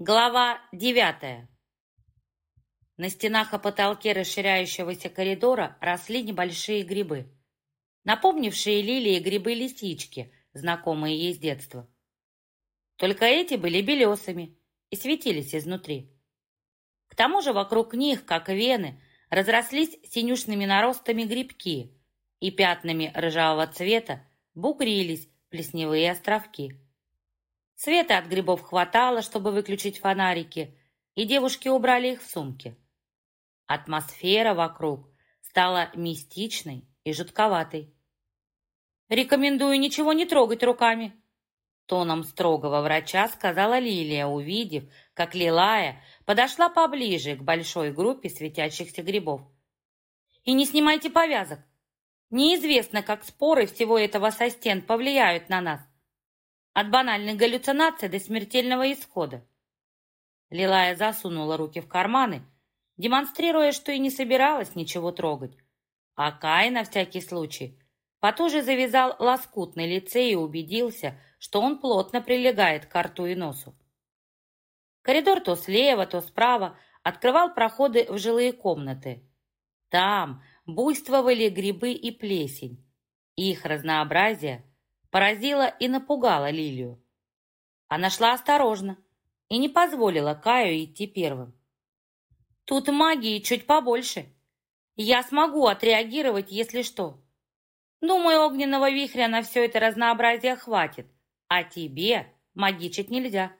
Глава девятая. На стенах и потолке расширяющегося коридора росли небольшие грибы, напомнившие лилии грибы-лисички, знакомые ей с детства. Только эти были белесыми и светились изнутри. К тому же вокруг них, как вены, разрослись синюшными наростами грибки и пятнами рыжавого цвета бугрились плесневые островки. Света от грибов хватало, чтобы выключить фонарики, и девушки убрали их в сумки. Атмосфера вокруг стала мистичной и жутковатой. «Рекомендую ничего не трогать руками», тоном строгого врача сказала Лилия, увидев, как Лилая подошла поближе к большой группе светящихся грибов. «И не снимайте повязок. Неизвестно, как споры всего этого со стен повлияют на нас. От банальных галлюцинаций до смертельного исхода. Лилая засунула руки в карманы, демонстрируя, что и не собиралась ничего трогать. А Кай, на всякий случай, потуже завязал лоскутный лице и убедился, что он плотно прилегает к рту и носу. Коридор то слева, то справа открывал проходы в жилые комнаты. Там буйствовали грибы и плесень. Их разнообразие поразила и напугала Лилию. Она шла осторожно и не позволила Каю идти первым. «Тут магии чуть побольше. Я смогу отреагировать, если что. Думаю, огненного вихря на все это разнообразие хватит, а тебе магичить нельзя»,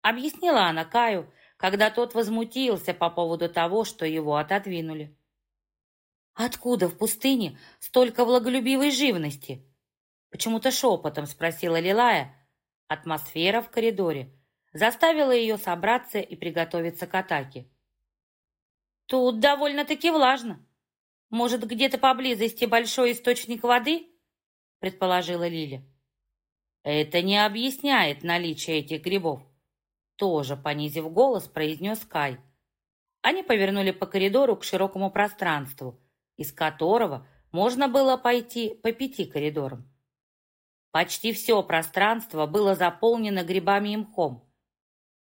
объяснила она Каю, когда тот возмутился по поводу того, что его отодвинули. «Откуда в пустыне столько влаголюбивой живности?» Почему-то шепотом спросила Лилая. Атмосфера в коридоре заставила ее собраться и приготовиться к атаке. «Тут довольно-таки влажно. Может, где-то поблизости большой источник воды?» предположила Лиля. «Это не объясняет наличие этих грибов», тоже, понизив голос, произнес Кай. Они повернули по коридору к широкому пространству, из которого можно было пойти по пяти коридорам. Почти все пространство было заполнено грибами и мхом.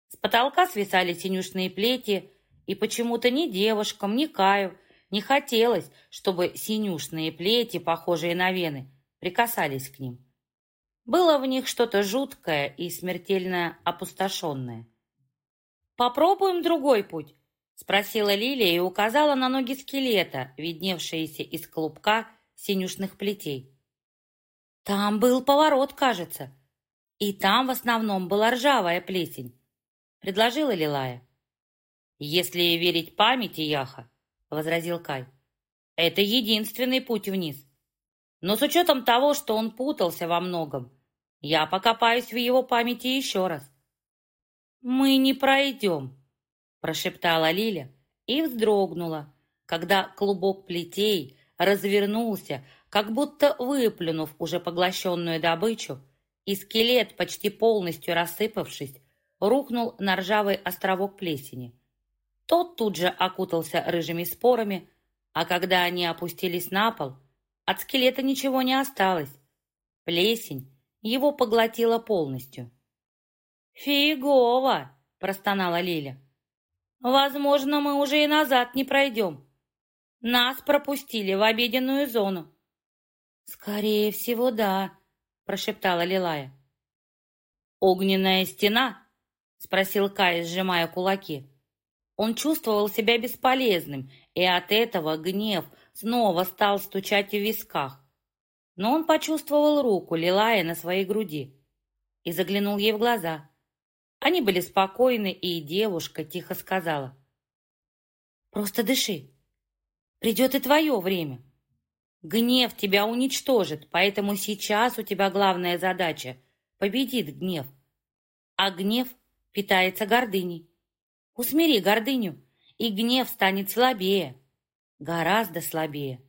С потолка свисали синюшные плети, и почему-то ни девушкам, ни Каю не хотелось, чтобы синюшные плети, похожие на вены, прикасались к ним. Было в них что-то жуткое и смертельно опустошенное. «Попробуем другой путь», — спросила Лилия и указала на ноги скелета, видневшиеся из клубка синюшных плетей. Там был поворот, кажется. И там в основном была ржавая плесень. Предложила Лилая. Если верить памяти Яха, возразил Кай, это единственный путь вниз. Но с учетом того, что он путался во многом, я покопаюсь в его памяти еще раз. «Мы не пройдем», — прошептала Лиля и вздрогнула, когда клубок плетей развернулся, как будто выплюнув уже поглощенную добычу, и скелет, почти полностью рассыпавшись, рухнул на ржавый островок плесени. Тот тут же окутался рыжими спорами, а когда они опустились на пол, от скелета ничего не осталось. Плесень его поглотила полностью. «Фигово!» – простонала Лиля. «Возможно, мы уже и назад не пройдем. Нас пропустили в обеденную зону. «Скорее всего, да», — прошептала Лилая. «Огненная стена?» — спросил Кай, сжимая кулаки. Он чувствовал себя бесполезным, и от этого гнев снова стал стучать в висках. Но он почувствовал руку Лилая на своей груди и заглянул ей в глаза. Они были спокойны, и девушка тихо сказала. «Просто дыши. Придет и твое время». Гнев тебя уничтожит, поэтому сейчас у тебя главная задача — победит гнев. А гнев питается гордыней. Усмири гордыню, и гнев станет слабее, гораздо слабее.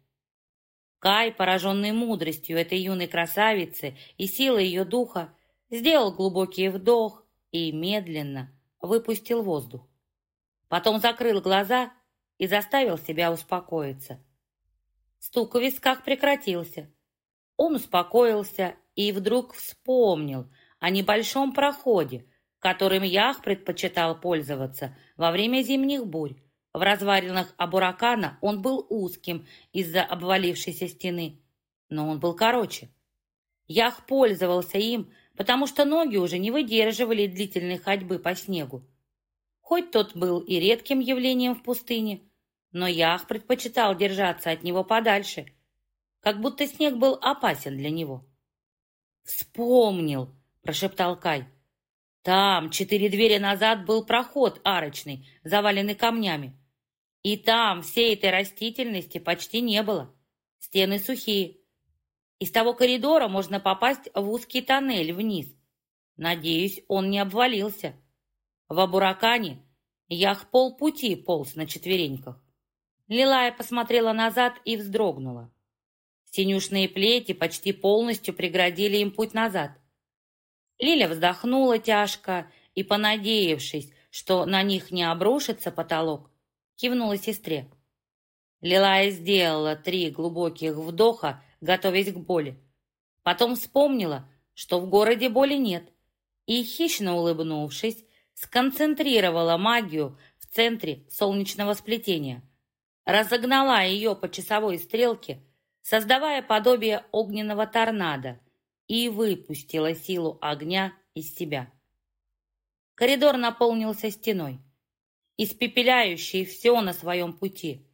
Кай, пораженный мудростью этой юной красавицы и силой ее духа, сделал глубокий вдох и медленно выпустил воздух. Потом закрыл глаза и заставил себя успокоиться. Стук в висках прекратился. Он успокоился и вдруг вспомнил о небольшом проходе, которым Ях предпочитал пользоваться во время зимних бурь. В развалинах Абуракана он был узким из-за обвалившейся стены, но он был короче. Ях пользовался им, потому что ноги уже не выдерживали длительной ходьбы по снегу. Хоть тот был и редким явлением в пустыне, но Ях предпочитал держаться от него подальше, как будто снег был опасен для него. «Вспомнил!» — прошептал Кай. «Там, четыре двери назад, был проход арочный, заваленный камнями. И там всей этой растительности почти не было. Стены сухие. Из того коридора можно попасть в узкий тоннель вниз. Надеюсь, он не обвалился. В Абуракане Ях полпути полз на четвереньках. Лилая посмотрела назад и вздрогнула. Синюшные плети почти полностью преградили им путь назад. Лиля вздохнула тяжко и, понадеявшись, что на них не обрушится потолок, кивнула сестре. Лилая сделала три глубоких вдоха, готовясь к боли. Потом вспомнила, что в городе боли нет, и, хищно улыбнувшись, сконцентрировала магию в центре солнечного сплетения. Разогнала ее по часовой стрелке, создавая подобие огненного торнадо, и выпустила силу огня из себя. Коридор наполнился стеной, испепеляющей все на своем пути.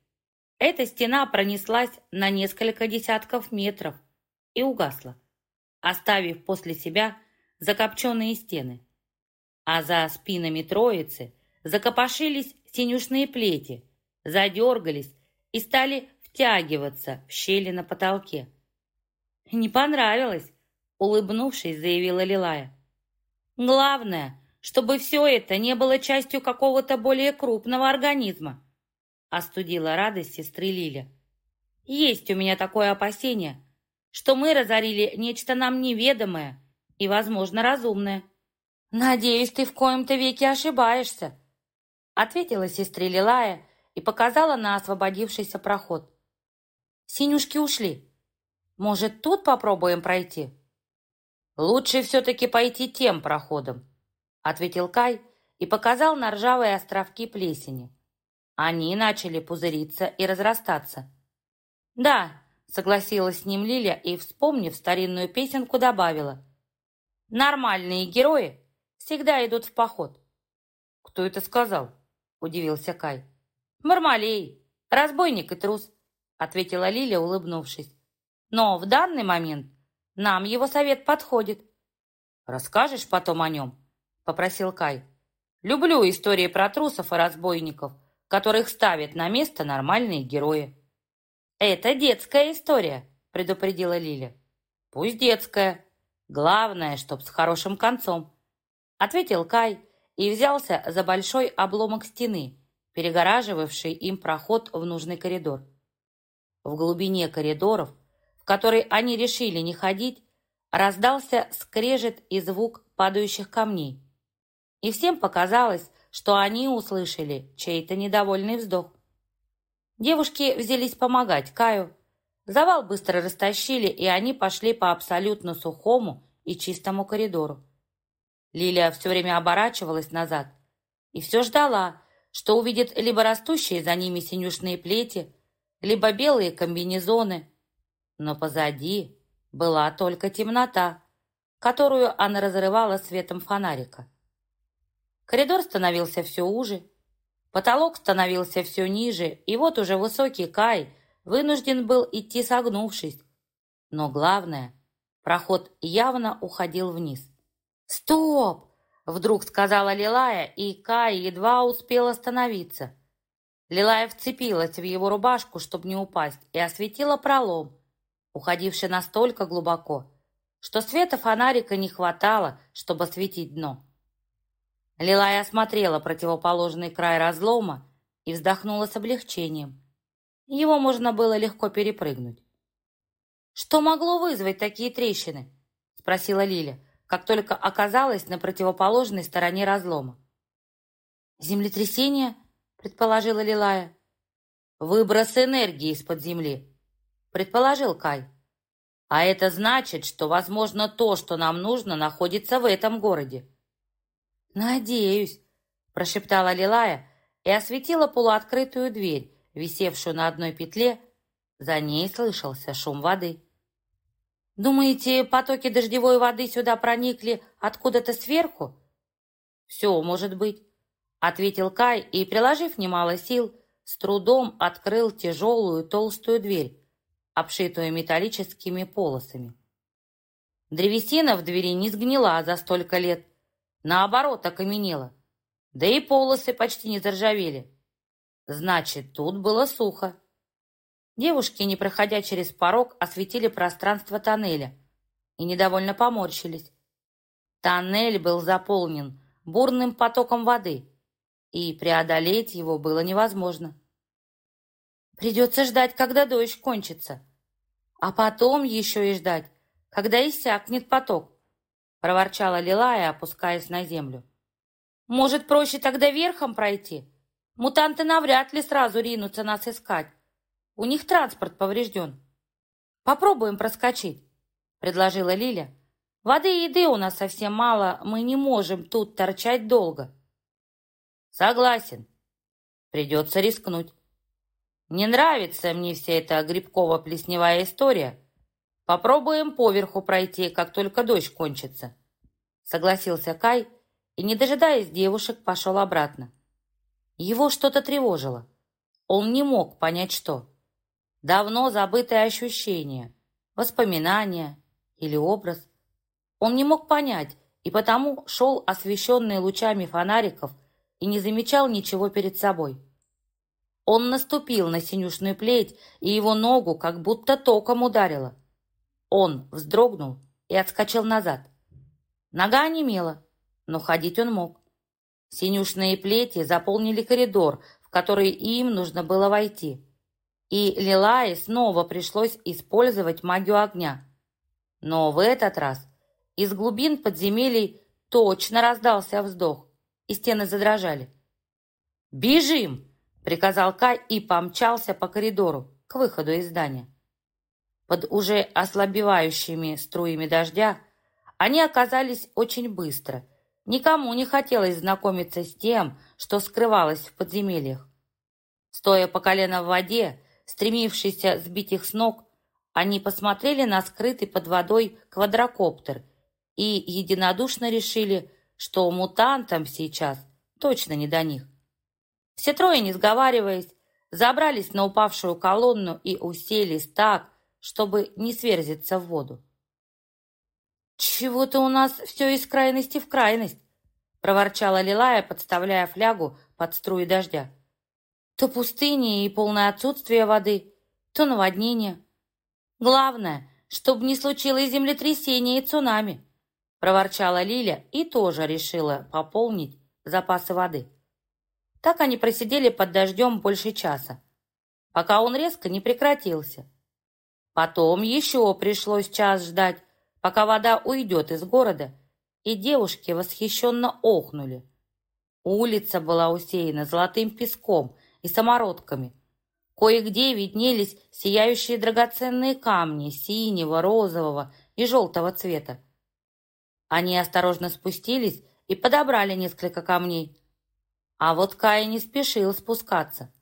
Эта стена пронеслась на несколько десятков метров и угасла, оставив после себя закопченные стены. А за спинами троицы закопошились синюшные плети, задергались и стали втягиваться в щели на потолке. «Не понравилось», — улыбнувшись, заявила Лилая. «Главное, чтобы все это не было частью какого-то более крупного организма», — остудила радость сестры Лиля. «Есть у меня такое опасение, что мы разорили нечто нам неведомое и, возможно, разумное». «Надеюсь, ты в коем-то веке ошибаешься», — ответила сестре Лилая и показала на освободившийся проход. Синюшки ушли. Может, тут попробуем пройти?» «Лучше все-таки пойти тем проходом», — ответил Кай и показал на ржавые островки плесени. Они начали пузыриться и разрастаться. «Да», — согласилась с ним Лиля и, вспомнив старинную песенку, добавила. «Нормальные герои всегда идут в поход». «Кто это сказал?» — удивился Кай. «Мармалей, разбойник и трус. — ответила Лиля, улыбнувшись. «Но в данный момент нам его совет подходит». «Расскажешь потом о нем?» — попросил Кай. «Люблю истории про трусов и разбойников, которых ставят на место нормальные герои». «Это детская история», — предупредила Лиля. «Пусть детская. Главное, чтоб с хорошим концом», — ответил Кай и взялся за большой обломок стены, перегораживавший им проход в нужный коридор. В глубине коридоров, в который они решили не ходить, раздался скрежет и звук падающих камней. И всем показалось, что они услышали чей-то недовольный вздох. Девушки взялись помогать Каю. Завал быстро растащили, и они пошли по абсолютно сухому и чистому коридору. Лилия все время оборачивалась назад и все ждала, что увидит либо растущие за ними синюшные плети, либо белые комбинезоны. Но позади была только темнота, которую она разрывала светом фонарика. Коридор становился все уже, потолок становился все ниже, и вот уже высокий Кай вынужден был идти согнувшись. Но главное, проход явно уходил вниз. «Стоп!» — вдруг сказала Лилая, и Кай едва успел остановиться. Лилая вцепилась в его рубашку, чтобы не упасть, и осветила пролом, уходивший настолько глубоко, что света фонарика не хватало, чтобы осветить дно. Лилая осмотрела противоположный край разлома и вздохнула с облегчением. Его можно было легко перепрыгнуть. «Что могло вызвать такие трещины?» — спросила Лиля, как только оказалась на противоположной стороне разлома. «Землетрясение?» предположила Лилая. «Выброс энергии из-под земли», — предположил Кай. «А это значит, что, возможно, то, что нам нужно, находится в этом городе». «Надеюсь», — прошептала Лилая и осветила полуоткрытую дверь, висевшую на одной петле. За ней слышался шум воды. «Думаете, потоки дождевой воды сюда проникли откуда-то сверху?» «Все может быть», — ответил Кай и, приложив немало сил, с трудом открыл тяжелую толстую дверь, обшитую металлическими полосами. Древесина в двери не сгнила за столько лет, наоборот, окаменела, да и полосы почти не заржавели. Значит, тут было сухо. Девушки, не проходя через порог, осветили пространство тоннеля и недовольно поморщились. Тоннель был заполнен бурным потоком воды, и преодолеть его было невозможно. Придется ждать, когда дождь кончится, а потом еще и ждать, когда иссякнет поток, проворчала Лилая, опускаясь на землю. Может, проще тогда верхом пройти? Мутанты навряд ли сразу ринутся нас искать. У них транспорт поврежден. Попробуем проскочить, предложила Лиля. Воды и еды у нас совсем мало, мы не можем тут торчать долго. Согласен. Придется рискнуть. Не нравится мне вся эта грибково-плесневая история. Попробуем поверху пройти, как только дождь кончится. Согласился Кай и, не дожидаясь девушек, пошел обратно. Его что-то тревожило. Он не мог понять, что. Давно забытое ощущение, воспоминание или образ. Он не мог понять, и потому шел освещенный лучами фонариков и не замечал ничего перед собой. Он наступил на синюшную плеть, и его ногу как будто током ударило. Он вздрогнул и отскочил назад. Нога онемела, но ходить он мог. Синюшные плети заполнили коридор, в который им нужно было войти. И Лилае снова пришлось использовать магию огня. Но в этот раз из глубин подземелий точно раздался вздох, и стены задрожали. «Бежим!» — приказал Кай и помчался по коридору к выходу из здания. Под уже ослабевающими струями дождя они оказались очень быстро. Никому не хотелось знакомиться с тем, что скрывалось в подземельях. Стоя по колено в воде, стремившийся сбить их с ног, они посмотрели на скрытый под водой квадрокоптер и единодушно решили, что мутантам сейчас точно не до них. Все трое, не сговариваясь, забрались на упавшую колонну и уселись так, чтобы не сверзиться в воду. «Чего-то у нас все из крайности в крайность», — проворчала Лилая, подставляя флягу под струи дождя. «То пустыни и полное отсутствие воды, то наводнение. Главное, чтобы не случилось землетрясение и цунами», — проворчала Лиля и тоже решила пополнить запасы воды. Так они просидели под дождем больше часа, пока он резко не прекратился. Потом еще пришлось час ждать, пока вода уйдет из города, и девушки восхищенно охнули. Улица была усеяна золотым песком и самородками. Кое-где виднелись сияющие драгоценные камни синего, розового и желтого цвета. Они осторожно спустились и подобрали несколько камней. А вот Кай не спешил спускаться.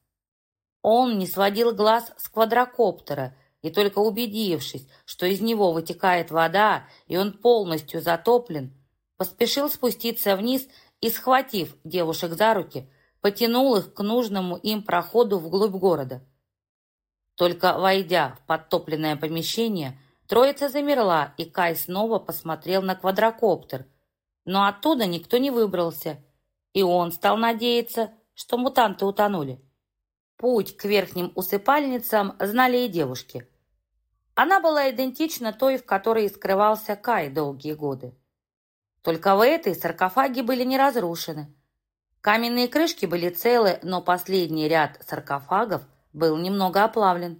Он не сводил глаз с квадрокоптера и только убедившись, что из него вытекает вода, и он полностью затоплен, поспешил спуститься вниз и, схватив девушек за руки, потянул их к нужному им проходу вглубь города. Только войдя в подтопленное помещение, троица замерла, и Кай снова посмотрел на квадрокоптер. Но оттуда никто не выбрался, и он стал надеяться, что мутанты утонули. Путь к верхним усыпальницам знали и девушки – она была идентична той, в которой скрывался Кай долгие годы. Только в этой саркофаги были не разрушены. Каменные крышки были целы, но последний ряд саркофагов был немного оплавлен.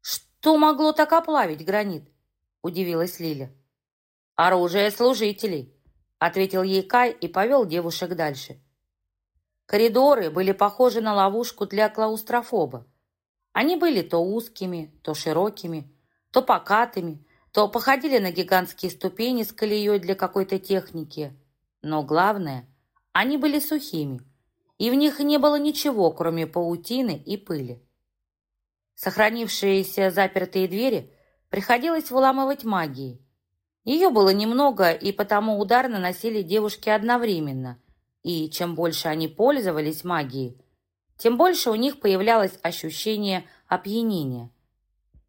«Что могло так оплавить гранит?» – удивилась Лиля. «Оружие служителей», – ответил ей Кай и повел девушек дальше. Коридоры были похожи на ловушку для клаустрофоба. Они были то узкими, то широкими, то покатыми, то походили на гигантские ступени с колеей для какой-то техники. Но главное, они были сухими, и в них не было ничего, кроме паутины и пыли. Сохранившиеся запертые двери приходилось выламывать магией. Ее было немного, и потому удар наносили девушки одновременно. И чем больше они пользовались магией, тем больше у них появлялось ощущение опьянения.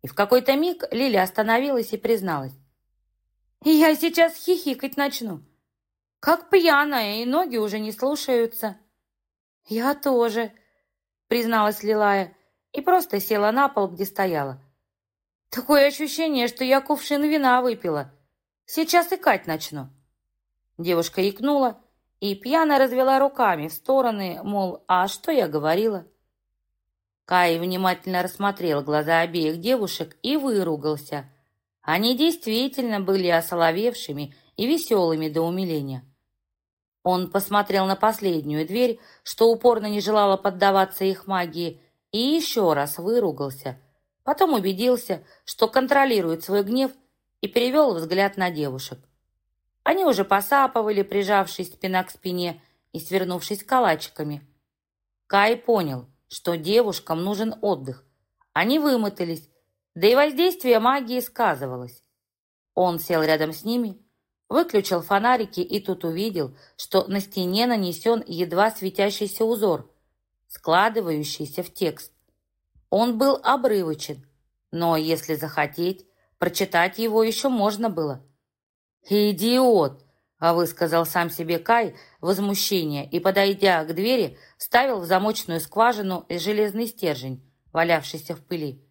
И в какой-то миг Лили остановилась и призналась. «Я сейчас хихикать начну. Как пьяная, и ноги уже не слушаются». «Я тоже», — призналась Лилая, и просто села на пол, где стояла. «Такое ощущение, что я кувшин вина выпила. Сейчас икать начну». Девушка икнула и пьяно развела руками в стороны, мол, «А что я говорила?» Кай внимательно рассмотрел глаза обеих девушек и выругался. Они действительно были осоловевшими и веселыми до умиления. Он посмотрел на последнюю дверь, что упорно не желала поддаваться их магии, и еще раз выругался. Потом убедился, что контролирует свой гнев, и перевел взгляд на девушек. Они уже посапывали, прижавшись спина к спине и свернувшись калачиками. Кай понял, что девушкам нужен отдых. Они вымотались, да и воздействие магии сказывалось. Он сел рядом с ними, выключил фонарики и тут увидел, что на стене нанесен едва светящийся узор, складывающийся в текст. Он был обрывочен, но если захотеть, прочитать его еще можно было. «Идиот!» — высказал сам себе Кай возмущение и, подойдя к двери, вставил в замочную скважину железный стержень, валявшийся в пыли,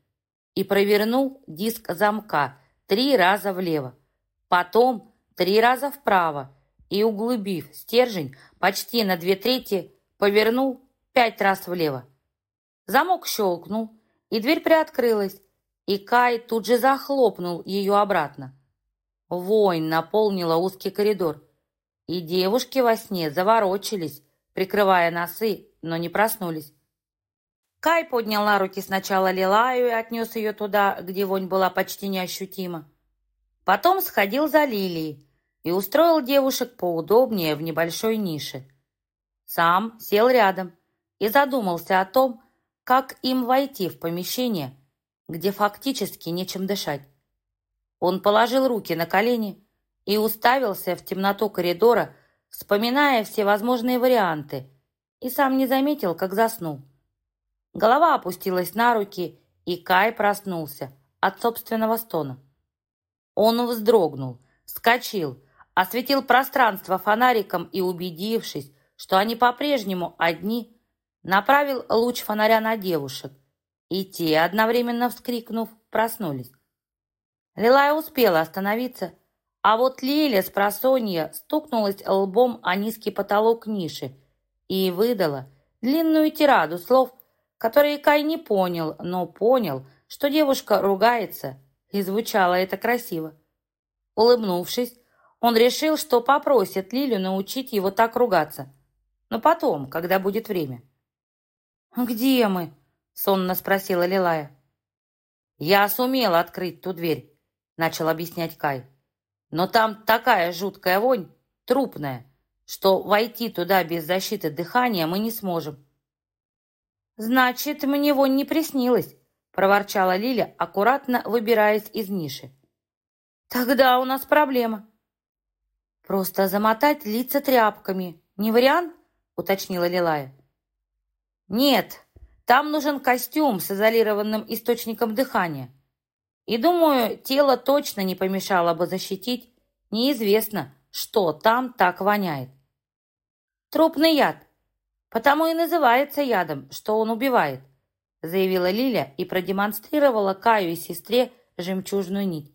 и провернул диск замка три раза влево, потом три раза вправо и, углубив стержень почти на две трети, повернул пять раз влево. Замок щелкнул, и дверь приоткрылась, и Кай тут же захлопнул ее обратно. Вонь наполнила узкий коридор, и девушки во сне заворочились, прикрывая носы, но не проснулись. Кай поднял на руки сначала Лилаю и отнес ее туда, где вонь была почти неощутима. Потом сходил за Лилией и устроил девушек поудобнее в небольшой нише. Сам сел рядом и задумался о том, как им войти в помещение, где фактически нечем дышать. Он положил руки на колени и уставился в темноту коридора, вспоминая все возможные варианты, и сам не заметил, как заснул. Голова опустилась на руки, и Кай проснулся от собственного стона. Он вздрогнул, вскочил, осветил пространство фонариком и, убедившись, что они по-прежнему одни, направил луч фонаря на девушек, и те, одновременно вскрикнув, проснулись. Лилая успела остановиться, а вот Лиля с просонья стукнулась лбом о низкий потолок ниши и выдала длинную тираду слов, которые Кай не понял, но понял, что девушка ругается, и звучало это красиво. Улыбнувшись, он решил, что попросит Лилю научить его так ругаться, но потом, когда будет время. «Где мы?» — сонно спросила Лилая. «Я сумела открыть ту дверь», — начал объяснять Кай. «Но там такая жуткая вонь, трупная, что войти туда без защиты дыхания мы не сможем». «Значит, мне вонь не приснилась», — проворчала Лиля, аккуратно выбираясь из ниши. «Тогда у нас проблема». «Просто замотать лица тряпками. Не вариант?» — уточнила Лилая. Нет, там нужен костюм с изолированным источником дыхания. И думаю, тело точно не помешало бы защитить. Неизвестно, что там так воняет. Трупный яд. Потому и называется ядом, что он убивает, заявила Лиля и продемонстрировала Каю и сестре жемчужную нить.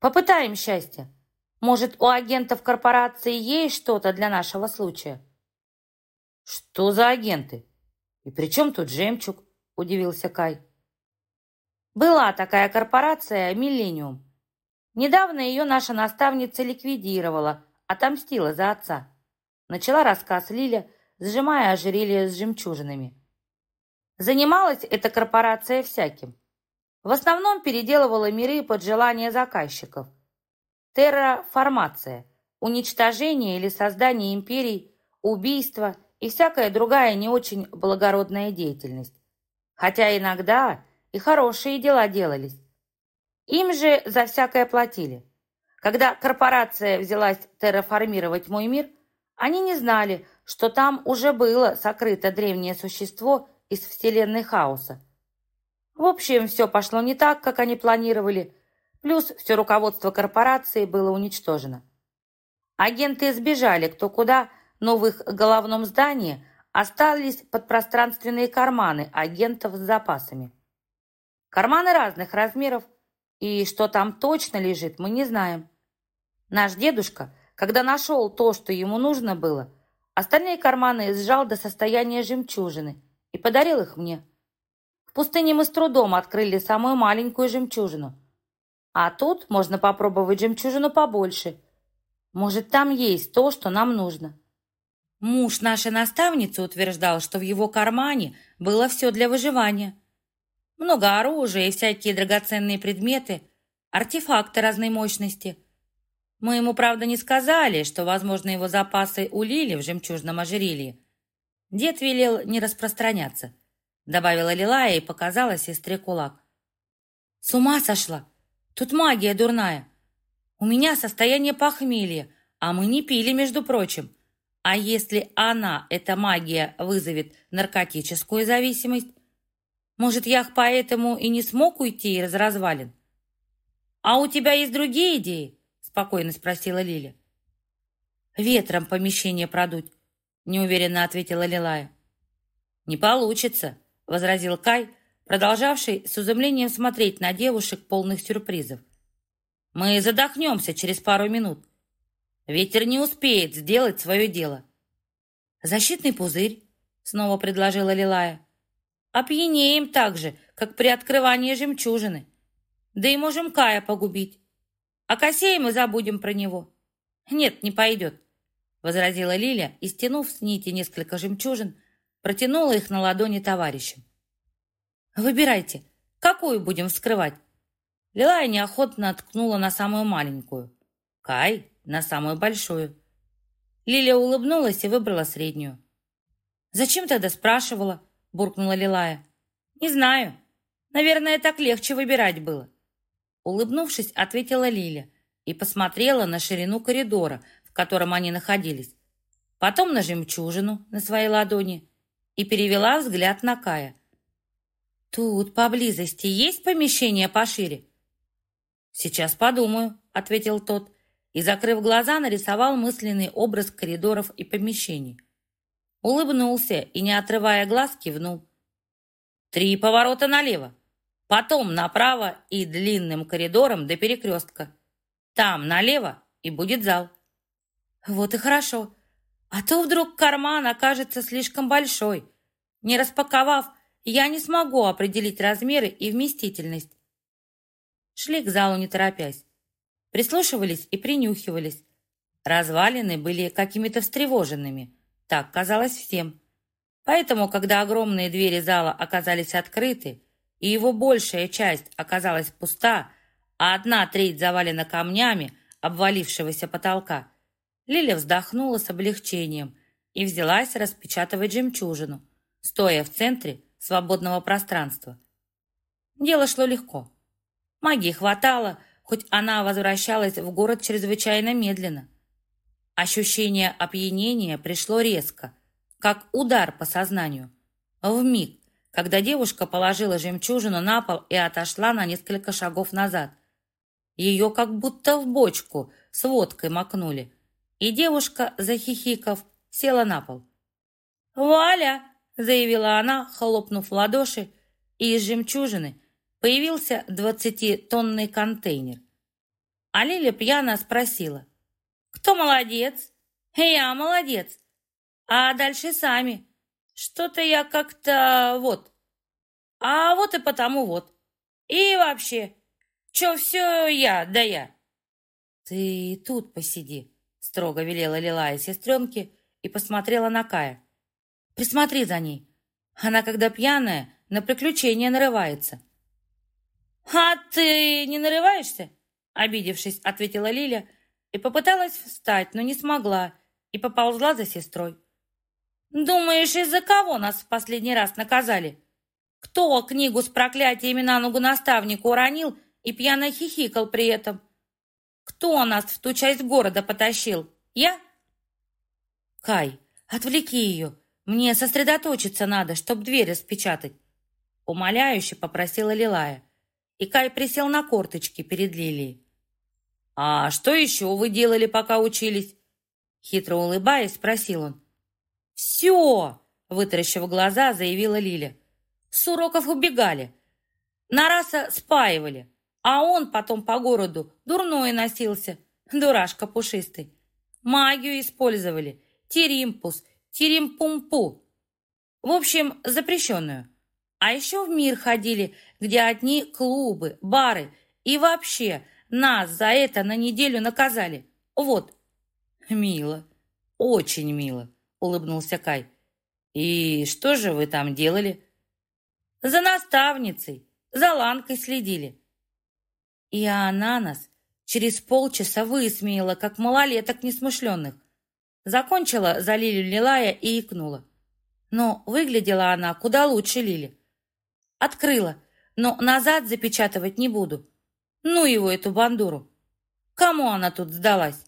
Попытаем счастье. Может, у агентов корпорации есть что-то для нашего случая? Что за агенты? «И при чем тут жемчуг?» – удивился Кай. «Была такая корпорация «Миллениум». Недавно ее наша наставница ликвидировала, отомстила за отца. Начала рассказ Лиля, сжимая ожерелье с жемчужинами. Занималась эта корпорация всяким. В основном переделывала миры под желание заказчиков. Терраформация. уничтожение или создание империй, убийство и всякая другая не очень благородная деятельность. Хотя иногда и хорошие дела делались. Им же за всякое платили. Когда корпорация взялась терраформировать мой мир, они не знали, что там уже было сокрыто древнее существо из вселенной хаоса. В общем, все пошло не так, как они планировали, плюс все руководство корпорации было уничтожено. Агенты сбежали кто куда, но в их головном здании остались подпространственные карманы агентов с запасами. Карманы разных размеров, и что там точно лежит, мы не знаем. Наш дедушка, когда нашел то, что ему нужно было, остальные карманы сжал до состояния жемчужины и подарил их мне. В пустыне мы с трудом открыли самую маленькую жемчужину. А тут можно попробовать жемчужину побольше. Может, там есть то, что нам нужно. Муж нашей наставницы утверждал, что в его кармане было все для выживания. Много оружия и всякие драгоценные предметы, артефакты разной мощности. Мы ему, правда, не сказали, что, возможно, его запасы улили в жемчужном ожерелье. Дед велел не распространяться, добавила Лилая и показала сестре кулак. С ума сошла! Тут магия дурная. У меня состояние похмелья, а мы не пили, между прочим. А если она, эта магия, вызовет наркотическую зависимость? Может, я поэтому и не смог уйти из развалин? А у тебя есть другие идеи? спокойно спросила Лиля. «Ветром помещение продуть», — неуверенно ответила Лилая. «Не получится», — возразил Кай, продолжавший с изумлением смотреть на девушек полных сюрпризов. «Мы задохнемся через пару минут. Ветер не успеет сделать свое дело». «Защитный пузырь», — снова предложила Лилая. «Опьянеем так же, как при открывании жемчужины. Да и можем Кая погубить. А Косей мы забудем про него. Нет, не пойдет, возразила Лиля и, стянув с нити несколько жемчужин, протянула их на ладони товарищам. Выбирайте, какую будем вскрывать. Лилая неохотно откнула на самую маленькую. Кай на самую большую. Лиля улыбнулась и выбрала среднюю. «Зачем тогда спрашивала?» – буркнула Лилая. «Не знаю. Наверное, так легче выбирать было. Улыбнувшись, ответила Лиля и посмотрела на ширину коридора, котором они находились. Потом на жемчужину на своей ладони и перевела взгляд на Кая. «Тут поблизости есть помещение пошире?» «Сейчас подумаю», — ответил тот, и, закрыв глаза, нарисовал мысленный образ коридоров и помещений. Улыбнулся и, не отрывая глаз, кивнул. «Три поворота налево», потом направо и длинным коридором до перекрестка. Там налево и будет зал. Вот и хорошо. А то вдруг карман окажется слишком большой. Не распаковав, я не смогу определить размеры и вместительность. Шли к залу не торопясь. Прислушивались и принюхивались. Развалины были какими-то встревоженными. Так казалось всем. Поэтому, когда огромные двери зала оказались открыты, и его большая часть оказалась пуста, а одна треть завалена камнями обвалившегося потолка, Лиля вздохнула с облегчением и взялась распечатывать жемчужину, стоя в центре свободного пространства. Дело шло легко. Магии хватало, хоть она возвращалась в город чрезвычайно медленно. Ощущение опьянения пришло резко, как удар по сознанию. В миг, когда девушка положила жемчужину на пол и отошла на несколько шагов назад. Ее как будто в бочку с водкой макнули, и девушка, захихиков, села на пол. «Валя!» — заявила она, хлопнув ладоши, и из жемчужины появился двадцатитонный контейнер. А Лиля пьяно спросила, «Кто молодец?» «Я молодец!» «А дальше сами!» Что-то я как-то вот. А вот и потому вот. И вообще, чё все я, да я. Ты тут посиди, строго велела Лилая сестренке и посмотрела на Кая. Присмотри за ней. Она, когда пьяная, на приключения нарывается. «А ты не нарываешься?» Обидевшись, ответила Лиля и попыталась встать, но не смогла, и поползла за сестрой. «Думаешь, из-за кого нас в последний раз наказали? Кто книгу с проклятиями на ногу наставнику уронил и пьяно хихикал при этом? Кто нас в ту часть города потащил? Я?» «Кай, отвлеки ее. Мне сосредоточиться надо, чтоб дверь распечатать». Умоляюще попросила Лилая. И Кай присел на корточки перед Лилией. «А что еще вы делали, пока учились?» Хитро улыбаясь, спросил он. «Все!» — вытаращив глаза, заявила Лиля. «С уроков убегали. На раса спаивали, а он потом по городу дурной носился, дурашка пушистый. Магию использовали, теримпус, теримпумпу. В общем, запрещенную. А еще в мир ходили, где одни клубы, бары и вообще нас за это на неделю наказали. Вот». «Мило, очень мило», — улыбнулся Кай. «И что же вы там делали?» «За наставницей, за Ланкой следили». И она нас через полчаса высмеяла, как малолеток несмышленных. Закончила за Лилю Лилая и икнула. Но выглядела она куда лучше Лили. Открыла, но назад запечатывать не буду. Ну его, эту бандуру. Кому она тут сдалась?